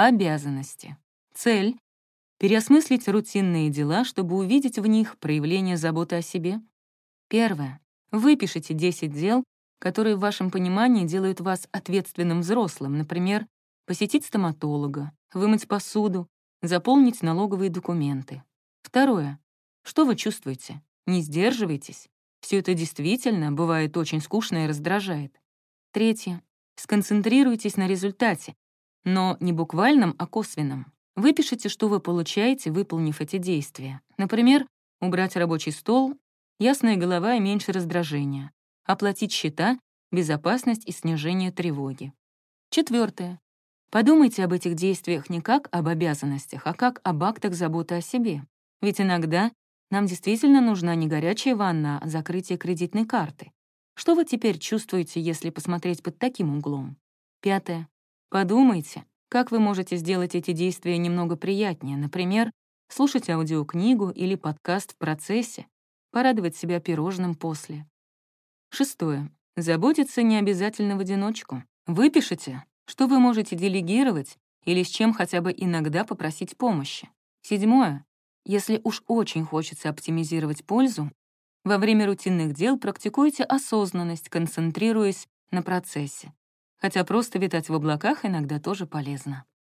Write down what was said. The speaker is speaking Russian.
Обязанности. Цель — переосмыслить рутинные дела, чтобы увидеть в них проявление заботы о себе. Первое. Выпишите 10 дел, которые в вашем понимании делают вас ответственным взрослым, например, посетить стоматолога, вымыть посуду, заполнить налоговые документы. Второе. Что вы чувствуете? Не сдерживайтесь. Все это действительно бывает очень скучно и раздражает. Третье. Сконцентрируйтесь на результате, но не буквальном, а косвенном. Выпишите, что вы получаете, выполнив эти действия. Например, убрать рабочий стол, ясная голова и меньше раздражения, оплатить счета, безопасность и снижение тревоги. Четвертое. Подумайте об этих действиях не как об обязанностях, а как об актах заботы о себе. Ведь иногда нам действительно нужна не горячая ванна, а закрытие кредитной карты. Что вы теперь чувствуете, если посмотреть под таким углом? Пятое. Подумайте, как вы можете сделать эти действия немного приятнее, например, слушать аудиокнигу или подкаст в процессе, порадовать себя пирожным после. Шестое. Заботиться не обязательно в одиночку. Выпишите, что вы можете делегировать или с чем хотя бы иногда попросить помощи. Седьмое. Если уж очень хочется оптимизировать пользу, во время рутинных дел практикуйте осознанность, концентрируясь на процессе. Хотя просто витать в облаках иногда тоже полезно.